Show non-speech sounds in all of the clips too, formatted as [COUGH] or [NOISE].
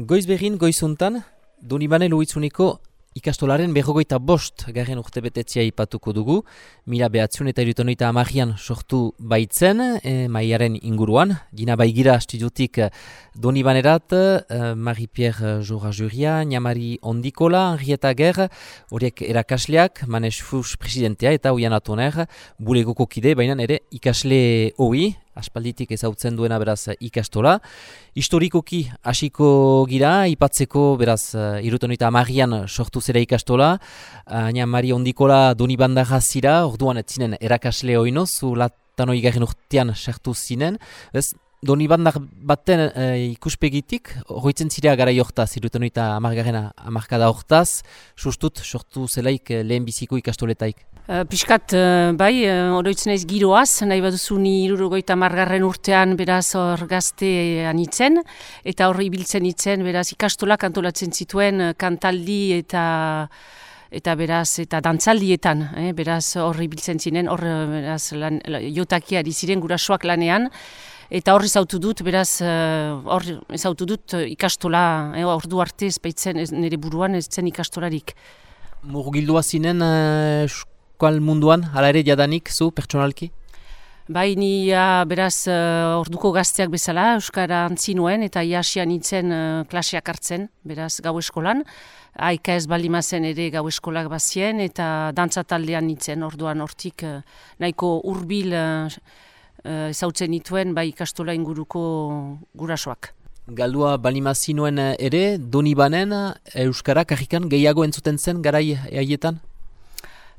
Goiz behin, goizuntan, Donibane Luitzuniko ikastolaren berrogoita bost garen urte betetzia ipatuko dugu. Mila behatzun eta iritonoita amagian sortu baitzen, e, maiaren inguruan. Gina baigira astidutik Donibanerat, e, Marie-Pierre Jora Juria, Niamari Ondikola, Henrietta Ger, horiek erakasleak, Manes Fus presidentea eta Uian Atoner, bulegoko kide, baina ere ikasle hoi, aspalditik ezautzen duena beraz ikastola. Historikoki hasiko gira, ipatzeko beraz irutonita amagian sortu zera ikastola. Aina Mari Ondikola doni bandaga zira, orduan ez zinen erakasle oino, zu latano igarren urtean sartu zinen. Ez, doni bandak baten e, ikuspegitik, horretzen zirea gara jortaz, irutonita amargarena amarkada hortaz, sustut sortu zelaik lehen biziko ikastoletaik. Uh, piskat, uh, bai, uh, oroitzen ez giroaz, nahi baduzu ni irurogoita margarren urtean beraz hor gazte anitzen, eta horri biltzen itzen, beraz ikastolak antolatzen zituen kantaldi eta eta beraz, eta dantzaldietan, eh, beraz horri biltzen zinen, hor beraz lan, jotakia diziren gurasoak lanean, eta horri zautu dut, beraz, hor zautu dut ikastola, eh, ordu arte ez baitzen, nire buruan ez zen ikastolarik. Murgildua zinen euskal munduan, hala ere jadanik, zu, pertsonalki? Bai, ni beraz uh, orduko gazteak bezala, Euskara antzi nuen, eta iasia nintzen uh, klaseak hartzen, beraz gau eskolan. Aika ez balimazen ere gau eskolak bazien, eta dantza taldean nintzen, orduan hortik uh, nahiko hurbil uh, uh, zautzen nituen, bai ikastola inguruko gurasoak. Galdua balimazinuen ere, doni banen, Euskara kajikan gehiago entzuten zen garai haietan?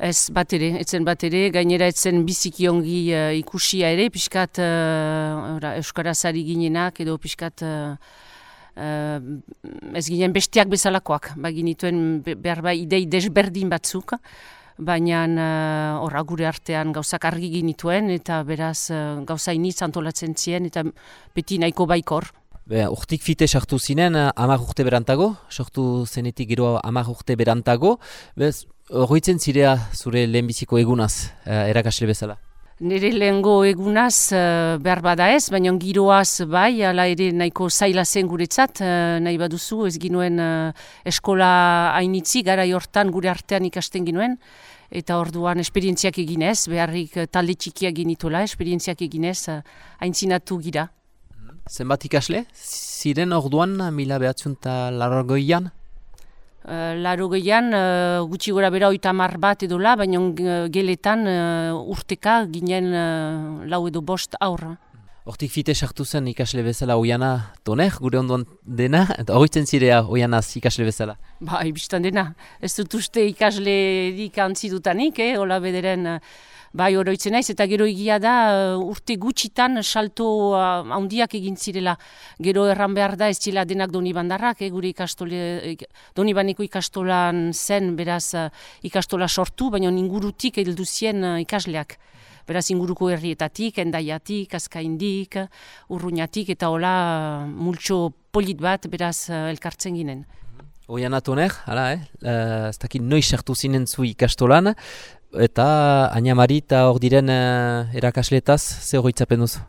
Ez bat ere, etzen bat ere, gainera etzen biziki ongi uh, ikusia ere, pixkat uh, Euskarazari ginenak edo pixkat uh, uh, ez ginen bestiak bezalakoak, bagin ituen behar bai idei desberdin batzuk, baina horra gure artean gauzak argi ginituen eta beraz uh, gauza initz antolatzen zien eta beti nahiko baikor. Be, urtik fite sartu zinen, amak urte berantago, sortu zenetik gero amak urte berantago, bez, Horroitzen zirea zure lehenbiziko egunaz, uh, erakasle bezala? Nire lehengo egunaz uh, behar bada ez, baina giroaz bai, ala ere nahiko zaila zen guretzat, nahi baduzu ez ginuen eskola hainitzi, gara jortan gure artean ikasten ginuen, eta orduan esperientziak eginez, beharrik talde txikiak ginituela, esperientziak eginez, haintzinatu gira. Zenbat ikasle? Ziren orduan mila behatzen eta largoian? Uh, Laro gehian, uh, gutxi gora bera oita mar bat edo la, baina geletan uh, urteka ginen uh, lau edo bost aurra. Hortik fite sartu zen ikasle bezala oiana toner, gure ondoan dena, eta horretzen zirea oianaz ikasle bezala? Ba, ibistan dena. Ez dut uste ikasle dik antzidutanik, eh? hola bederen... Bai, oroitzen naiz, eta gero egia da uh, urte gutxitan salto uh, handiak egin zirela. Gero erran behar da ez zila denak doni bandarrak, eh, gure ikastole, eh, doni baneko ikastolan zen, beraz uh, ikastola sortu, baina ingurutik heldu zien uh, ikasleak. Beraz inguruko herrietatik, endaiatik, azkaindik, urruñatik, eta hola uh, multxo polit bat, beraz uh, elkartzen ginen. Oian atoner, hala, eh? ez dakit noiz sartu zinen zu ikastolan, eta Añamari eta hor diren uh, erakasletaz, ze horretzapen duzu?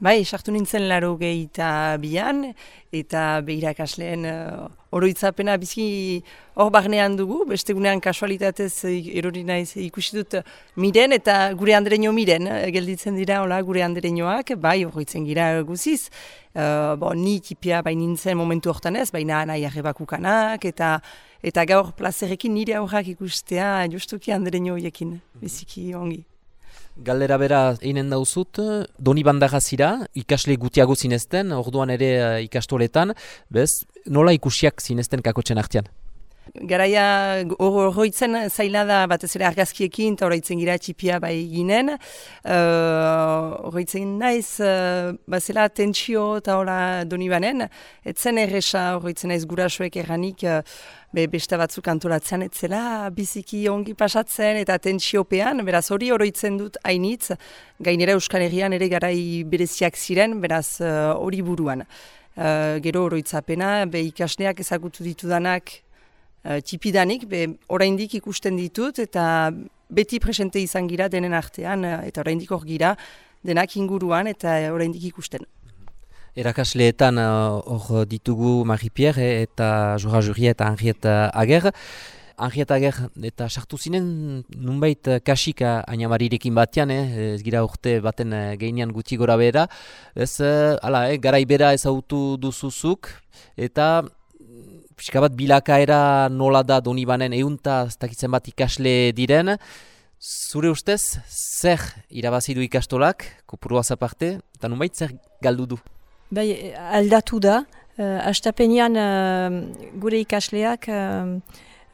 Bai, sartu nintzen laro gehi eta bian, eta behirakasleen uh, oroitzapena bizki hor barnean dugu, beste gunean kasualitatez erori naiz ikusi dut miren, eta gure andereño miren, gelditzen dira, hola, gure andereñoak, bai, horretzen gira guziz. Uh, bo, ni tipia bai nintzen momentu hortan ez, baina nahi arrebakukanak, eta eta gaur plazerekin nire aurrak ikustea justuki andereño horiekin, biziki ongi. Galdera bera einen dauzut, doni bandaga zira, ikasle gutiago zinezten, orduan ere uh, ikastoletan, bez, nola ikusiak zinezten kakotxen artean? Garaia horroitzen zaila da batez ere argazkiekin eta horreitzen gira txipia bai ginen. Horroitzen uh, naiz, uh, bazela tentsio eta hola doni banen. Etzen erresa horroitzen naiz gurasoek erranik uh, be, beste batzuk antolatzen etzela biziki ongi pasatzen eta tentsiopean. Beraz hori horroitzen dut hainitz, gainera Euskal Herrian ere garai bereziak ziren, beraz hori buruan. Uh, gero horroitzapena, be ikasneak ezagutu ditudanak uh, tipidanik, be, oraindik ikusten ditut, eta beti presente izan gira denen artean, uh, eta oraindik hor gira, denak inguruan, eta oraindik ikusten. Erakasleetan hor ditugu Marie-Pierre eta Jura Juria eta Henriette Ager. Henriette Ager eta sartu zinen nunbait kasika ainamarirekin batean, eh? ez gira urte baten geinean gutxi gora behera. Ez, ala, eh, garaibera ezautu duzuzuk eta pixka bat bilakaera nola da Donibanen eunta ez dakitzen bat ikasle diren. Zure ustez, zer irabazi du ikastolak, kopuru aparte, eta nunbait zer galdu du? Bai, aldatu da. Uh, Astapenean uh, gure ikasleak uh,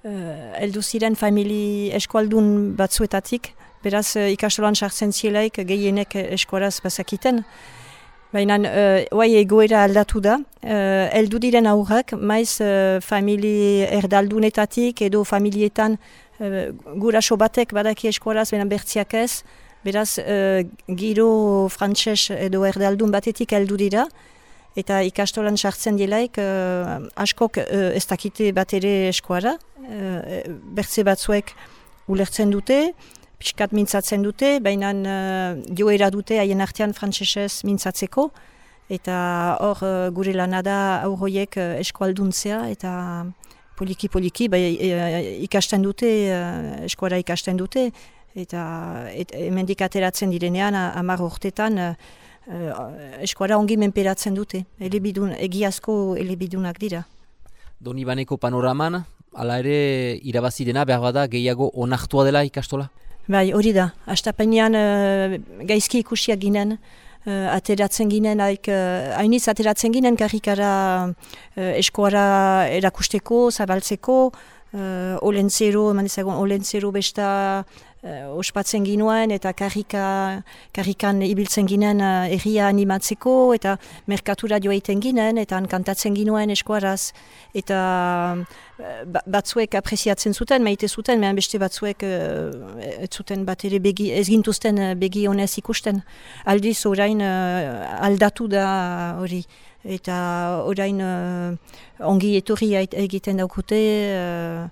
uh, eldu ziren famili eskualdun batzuetatik, beraz uh, ikastolan sartzen zielaik gehienek eskualaz bazakiten. Baina, uh, egoera aldatu da. Uh, eldu diren aurrak, maiz uh, famili erdaldunetatik edo familietan uh, guraso batek badaki eskualaz, baina bertziak ez, Beraz, uh, giro frantses edo erdaldun batetik heldu dira, eta ikastolan sartzen dielaik, uh, askok uh, ez dakite bat ere eskuara, uh, bertze batzuek ulertzen dute, pixkat mintzatzen dute, baina uh, joera dute haien artean frantsesez mintzatzeko, eta hor uh, gure lanada aurroiek uh, eskualduntzea, eta poliki-poliki bai, ikasten dute, uh, eskuara ikasten dute, eta et, emendik ateratzen direnean hamar urtetan uh, eskuara ongi menperatzen dute, elebidun, egiazko elebidunak dira. Donibaneko panoraman, ala ere irabazi dena behar bada gehiago onartua dela ikastola? Bai, hori da. Astapenean uh, gaizki ikusiak ginen, uh, ateratzen ginen, haik, uh, hainiz ateratzen ginen karrikara uh, eskuara erakusteko, zabaltzeko, uh, olentzero, eman ezagun, olentzero besta ospatzen ginuen eta karrika, karrikan ibiltzen ginen uh, erria animatzeko eta merkatura joaiten ginen eta kantatzen ginuen eskuaraz eta uh, batzuek apresiatzen zuten, maite zuten, mehan beste batzuek ez zuten bat ere begi, ez gintuzten begi honez ikusten. Aldiz orain aldatu da hori eta orain ongi etorri egiten daukute Eh,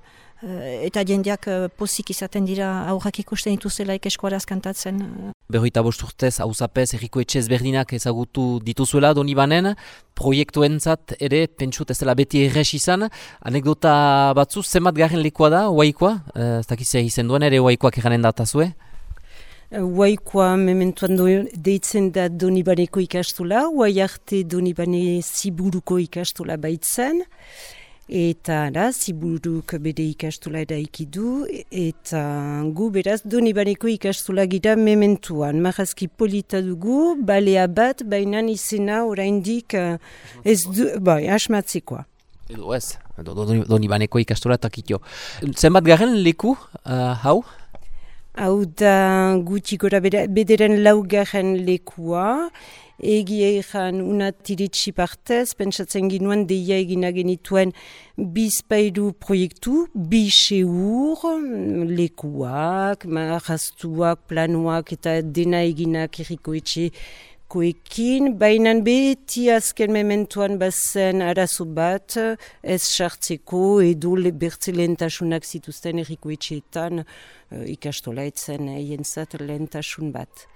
eta jendeak uh, pozik izaten dira aurrak ikusten dituzelaik eskuaraz kantatzen. Berroita bosturtez, hauzapez, erriko etxe ezberdinak ezagutu dituzuela doni banen, proiektuentzat ere, pentsut ez dela beti erres izan, anekdota batzu, zenbat garen lekoa da, oaikoa? Uh, ez dakizia izen duen ere oaikoak eranen datazue? Uaikoa mementuan deitzen da Donibaneko ikastula, uai arte Donibane ziburuko ikastula baitzen, eta da, ziburuk bede ikastola eda ikidu, eta gu beraz donibaneko ikastola gira mementuan. Marazki polita dugu, balea bat, baina izena oraindik uh, ez du, bai, asmatzekoa. Edo ez, donibaneko ikastola eta kitio. Zenbat garen leku, uh, hau? Hau da gutxi gora bederen laugarren lekua, egia ezan unatiritsi partez, pentsatzen ginuen deia egina genituen bizpairu proiektu, bi seur, lekuak, marrastuak, planuak eta dena eginak erriko etxe koekin, baina beti azken mementuan bazen arazo bat, ez sartzeko edo le bertze lehentasunak zituzten erriko etxeetan uh, ikastola etzen uh, lehentasun bat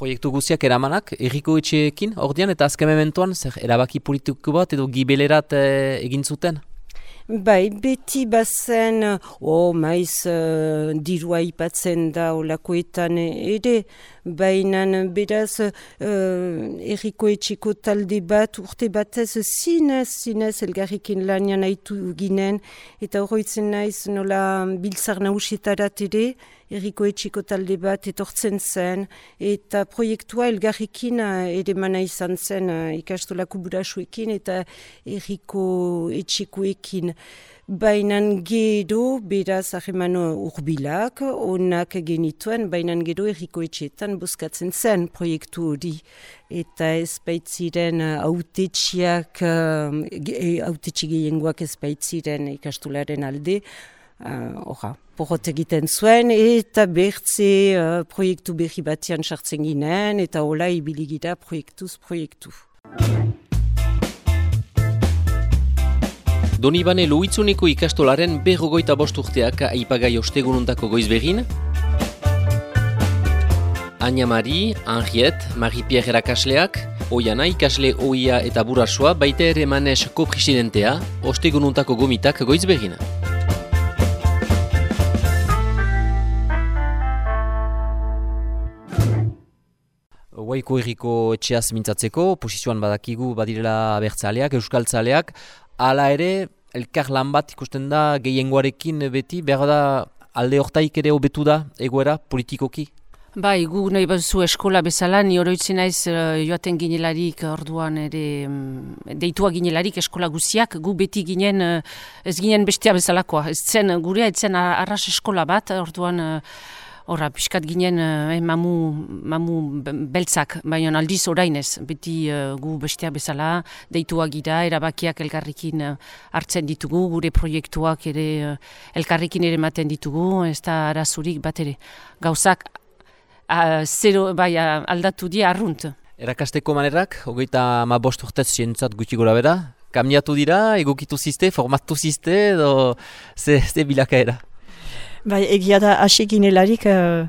proiektu guziak eramanak, erriko etxeekin, ordean, eta azken mementoan, zer erabaki politiko bat edo gibelerat eh, egin zuten? Bai, beti bazen, oh, maiz, uh, dirua ipatzen da olakoetan ere, baina beraz uh, erriko etxeko talde bat, urte batez zinez, zinez, elgarrikin lanian haitu ginen, eta horretzen naiz nola biltzar nausietarat ere, erriko etxiko talde bat etortzen zen, eta proiektua elgarrikin eh, ere mana izan zen uh, ikastolako burasuekin eta erriko etxikoekin. Bainan gero, beraz, aheman urbilak, onak genituen, bainan gero erriko etxeetan buskatzen zen proiektu hori. Eta ez baitziren autetxiak, autetxi gehiengoak ez baitziren ikastolaren alde, uh, porrot egiten zuen, eta bertze uh, proiektu berri batian sartzen ginen, eta hola ibiligida proiektuz proiektu. Donibane Luitzuneko ikastolaren berrogoita bosturteak aipagai ostegununtako goiz begin. Anya Mari, Henriette, Marie-Pierre erakasleak, Oiana ikasle oia eta burasua baita ere manes ko-presidentea, ostegununtako gomitak goiz Guaiko erriko etxeaz mintzatzeko, posizioan badakigu badirela abertzaleak, euskaltzaleak, hala ere, elkar lan bat ikusten da gehiengoarekin beti, behar da alde hortaik ere hobetu da egoera politikoki? Bai, gu nahi batzu eskola bezala, ni oroitzen naiz uh, joaten ginelarik orduan ere um, deitua ginelarik eskola guziak, gu beti ginen, uh, ez ginen bestea bezalakoa. Ez zen, gurea ez zen arras eskola bat, orduan uh, Horra, piskat ginen eh, mamu, mamu beltzak, baina aldiz orainez, beti uh, gu bestea bezala, deitua gira, erabakiak elkarrikin hartzen ditugu, gure proiektuak ere uh, elkarrikin ere maten ditugu, ez da arazurik bat ere. Gauzak uh, zero, bai, aldatu di arrunt. Erakasteko manerak, hogeita ma bost urtez zientzat gutxi gora bera, kamiatu dira, egokitu ziste, formatu ziste, edo ze, ze bilakaera? Bai, egia da hasi ginelarik, uh,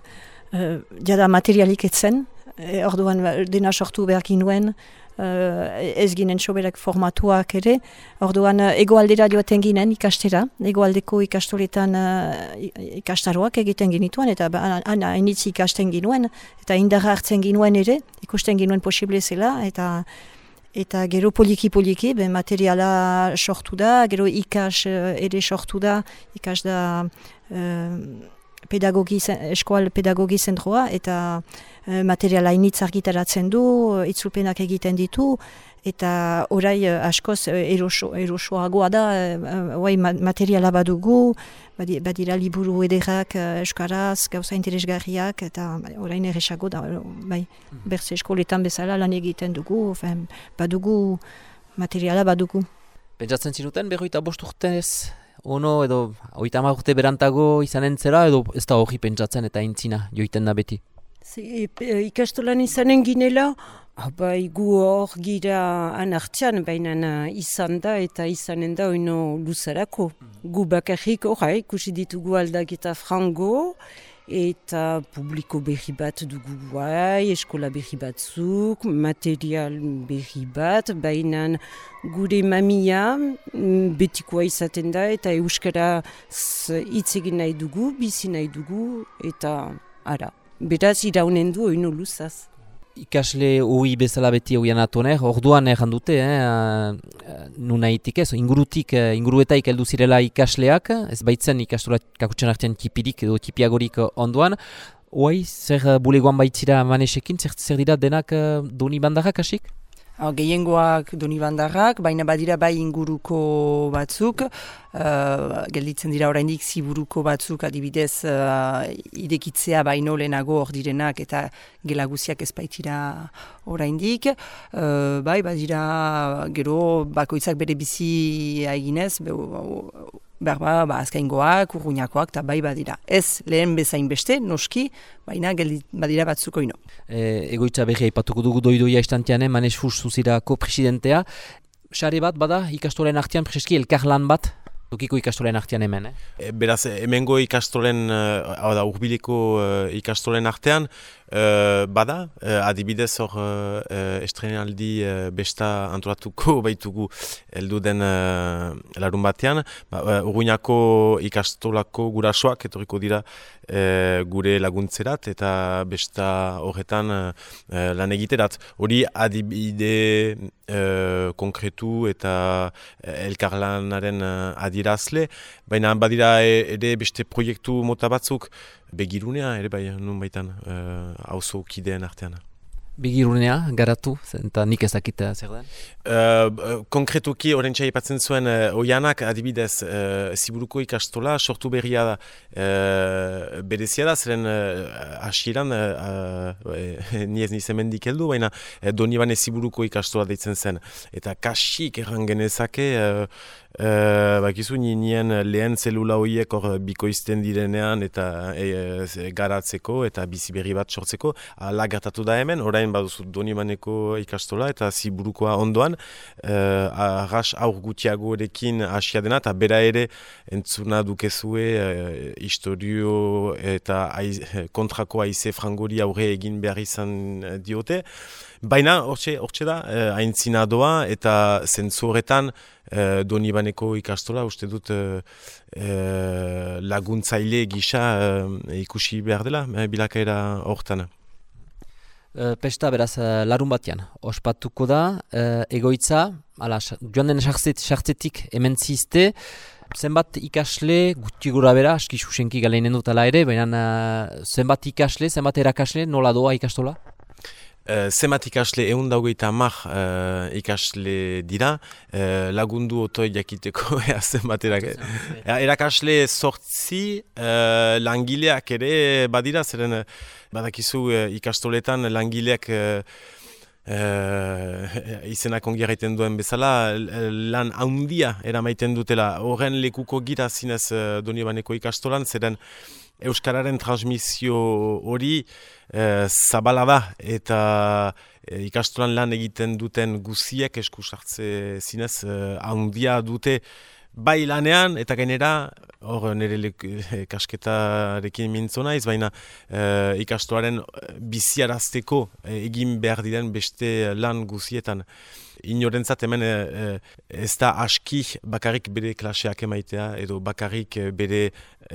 uh, jada materialik etzen, e, orduan ba, dena sortu behar ginuen, uh, ez ginen soberak formatuak ere, orduan egoaldera joaten ginen ikastera, egoaldeko ikastoletan uh, ikastaroak egiten ginituen, eta ba, hainitzi ikasten ginuen, eta indarra hartzen ginuen ere, ikusten ginuen posible zela, eta Eta gero poliki-poliki, materiala sortu da, gero ikas ere sortu da, ikas da pedagogi, eskual pedagogi zentroa eta uh, materiala initz argitaratzen du, itzulpenak egiten ditu, eta orai uh, askoz uh, eroso, erosoagoa da, uh, materiala badugu, badira liburu ederrak eskaraz, gauza interesgarriak, eta orain erresago da, bai, mhm. berze eskoletan bezala lan egiten dugu, badugu materiala badugu. Pentsatzen zinuten, berroita bost urtenez ono edo oita urte berantago izanen zera edo ez da hori pentsatzen eta intzina joiten da beti? Zi, e, ikastolan izanen ginela, bai gu hor gira anartzean baina izan da eta izanen da oino luzarako. Gu bakarrik horra ikusi ditugu aldaketa frango, eta publiko berri bat dugu guai, eskola berri batzuk, material berri bat, baina gure mamia mm, betikoa izaten da eta euskara hitz egin nahi dugu, bizi nahi dugu eta ara. Beraz iraunen du oinu luzaz ikasle ui bezala beti oian atoner, orduan erran dute, eh, nuna itik ez, ingurutik, eh, inguruetaik heldu zirela ikasleak, ez baitzen ikastola kakutxan artean tipirik edo tipiagorik onduan, Oai, zer bulegoan baitzira manesekin, zer, zer dira denak doni bandarrak asik? Gehiengoak doni bandarrak, baina badira bai inguruko batzuk, uh, gelditzen dira oraindik ziburuko batzuk adibidez uh, idekitzea baino lehenago hor direnak eta gelaguziak ez baitira oraindik. Uh, bai, badira gero bakoitzak bere bizi eginez, behar ba, azkaingoak, urruñakoak, eta bai badira. Ez lehen bezain beste, noski, baina badira batzuko ino. E, egoitza behi haipatuko dugu doidoia istantean, manes furs zuzirako presidentea. Sare bat, bada, ikastolen artean, prezeski, elkarlan bat, Tokiko ikastolen artean hemen, eh? E, beraz, hemengo ikastolen, uh, da, urbiliko uh, ikastolen artean, uh, bada, uh, adibidez hor uh, estrenaldi uh, besta antolatuko [LAUGHS] baitugu heldu den uh, larun batean, ba, uh, urruinako ikastolako gurasoak etorriko dira uh, gure laguntzerat eta besta horretan uh, lan egiterat. Hori adibide uh, konkretu eta elkarlanaren uh, adirazle, baina badira e, ere beste proiektu mota batzuk begirunea ere bai nun baitan hauzo uh, kideen artean. Begirunea, garatu, eta nik ezakita zer den? Uh, konkretuki, horrentxa ipatzen zuen, uh, oianak adibidez, uh, ziburuko ikastola, sortu berria da, uh, berezia da, zeren uh, asieran, uh, uh, ni ez nizemendik heldu, baina uh, doni bane ziburuko ikastola deitzen zen. Eta kasik erran genezake, uh, Uh, bakizu nien lehen zelula horiek hor bikoizten direnean eta e, garatzeko eta bizi berri bat sortzeko. Ala gertatu da hemen, orain baduzu donimaneko ikastola eta ziburukoa ondoan. Uh, arras aur gutiago erekin asia dena eta bera ere entzuna dukezue uh, historio eta aiz, kontrako aize frangori aurre egin behar izan diote. Baina, hortxe da, eh, haintzina doa eta zentzu horretan eh, Donibaneko ikastola, uste dut eh, laguntzaile gisa eh, ikusi behar dela, eh, bilakaera horretan. Uh, pesta beraz larun batean, ospatuko da, egoitza, ala, joan den sartzetik hemen zizte, zenbat ikasle, guti gura bera, aski susenki galeinen dut ere, baina zenbat ikasle, zenbat erakasle, nola doa ikastola? Uh, zemat ikasle egun daugeita amak uh, ikasle dira, uh, lagundu otoi jakiteko [LAUGHS] ea zemat erakasle sortzi uh, langileak ere badira, zeren badakizu uh, ikastoletan langileak uh, uh, [LAUGHS] izenak ongi duen bezala, lan haundia eramaiten dutela, horren lekuko gira zinez uh, Donibaneko ikastolan, zeren Euskararen transmisio hori e, zabala da. Eta e, ikastolan lan egiten duten guziek esku sartze zinez e, handia dute bai lanean eta gainera hor nire kasketarekin mintzo naiz, baina e, ikastoaren biziarazteko egin behar diren beste lan guzietan. Inorentzat hemen e, ez da aski bakarrik bere klaseak emaitea edo bakarrik eh, bere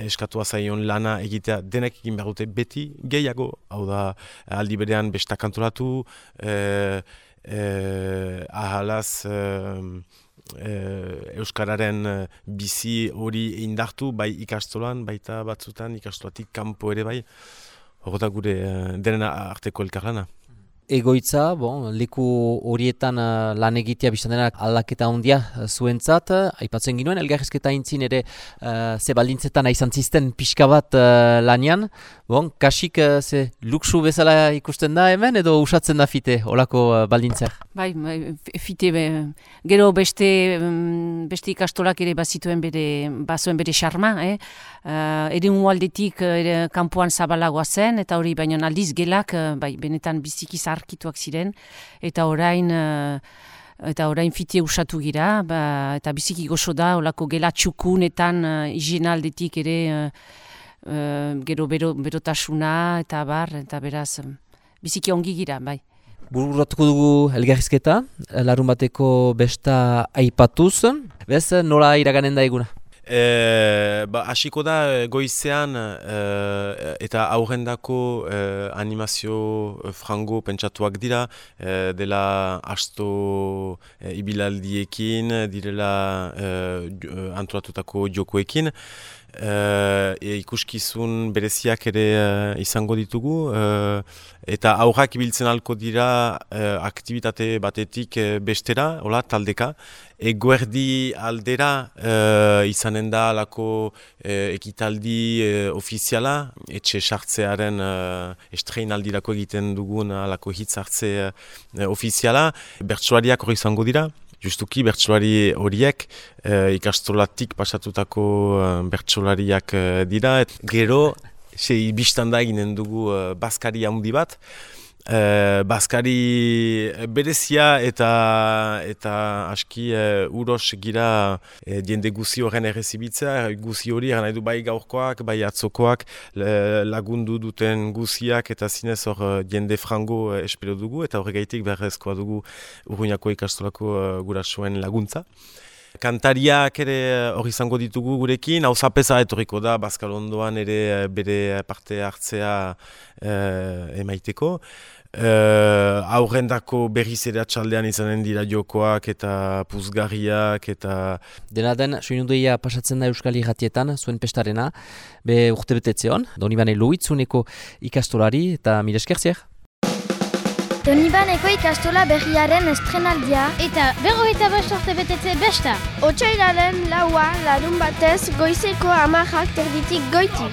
eskatua zaion lana egitea. Denek egin behar dute beti gehiago, hau da aldi berean bestak antolatu, e, e, ahalaz e, Euskararen bizi hori indartu, bai ikastolan, baita batzutan ikastolatik kanpo ere bai, hori da gure denen arteko elkarlana egoitza, bon, leku horietan uh, lan egitea biztan denak aldaketa handia uh, zuentzat, uh, aipatzen ginuen, elgarrezketa intzin ere uh, ze baldintzetan aizan zisten pixka bat uh, lanian, bon, kasik uh, ze luxu bezala ikusten da hemen edo usatzen da fite, olako uh, baldintzer? Bai, bai fite, be, gero beste, um, beste ikastolak ere bazituen bere, bazuen bere xarma, eh? uh, ere aldetik uh, kanpoan zabalagoa zen, eta hori baina aldiz gelak, uh, bai, benetan biziki zarkituak ziren, eta orain... Uh, eta orain fite usatu gira, ba, eta biziki gozo da, olako gela txukunetan uh, aldetik ere uh, gero bero, berotasuna, eta bar, eta beraz, biziki ongi gira, bai. Bururatuko dugu elgarrizketa, larun bateko besta aipatuz, bez nola iraganen da eguna? E, ba, asiko da eh, goizean e, eta aurrendako e, animazio frango pentsatuak dira e, dela asto e, ibilaldiekin, direla e, antolatutako jokoekin uh, ikuskizun bereziak ere uh, izango ditugu uh, eta aurrak ibiltzen alko dira uh, aktivitate batetik bestera, hola, taldeka. Eguerdi aldera uh, izanen da alako ekitaldi ofiziala, etxe sartzearen uh, estrein aldirako egiten dugun alako hitz hartze uh, ofiziala, bertsuariak hori izango dira justuki bertsolari horiek e, ikastolatik pasatutako e, bertsolariak e, dira. Et, gero, sei biztanda eginen dugu baskari handi bat, E, Baskari berezia eta eta aski e, uros gira e, diende guzi horren errezibitza, guzi hori nahi du bai gaurkoak, bai atzokoak, lagundu duten guziak eta zinez hor diende frango e, espero dugu eta horregaitik berrezkoa dugu urruñako ikastolako e, gurasoen laguntza. Kantariak ere hori izango ditugu gurekin, hau zapesa etorriko da, Baskalondoan ere bere parte hartzea emaiteko. Uh, aurrendako berriz ere atxaldean izanen dira jokoak eta puzgarriak eta... Dena den, soinunduia pasatzen da Euskal Iratietan, zuen pestarena, be urte betetzeon, doni bane luitzuneko ikastolari eta mire eskertziak. Donibaneko ikastola berriaren estrenaldia. Eta berroita bastorte betetze besta. Otsailaren laua larun batez goizeko amarrak terditik goiti.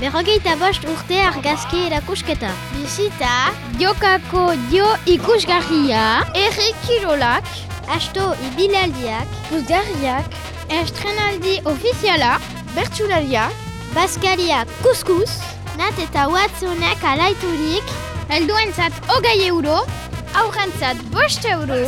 Berrogeita bost urte argazki erakusketa. Bizita, jokako jo ikusgarria, erri kirolak, asto ibilaldiak, puzgarriak, estrenaldi ofiziala, Bertsularia, Baskaria kuskus, Nat eta Watsonek alaiturik, Helduentzat hogei euro, aurrentzat bost euro,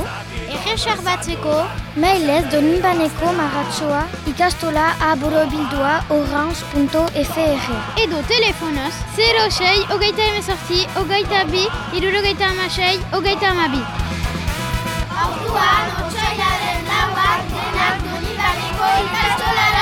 Erresar batzeko, mailez Donibaneko maratsoa ikastola aborobildua orange.fr Edo telefonoz 06 ogeita emezorti ogeita bi irurogeita amasei ogeita amabi Hortuan otsoilaren lauak denak Donibaneko ikastolara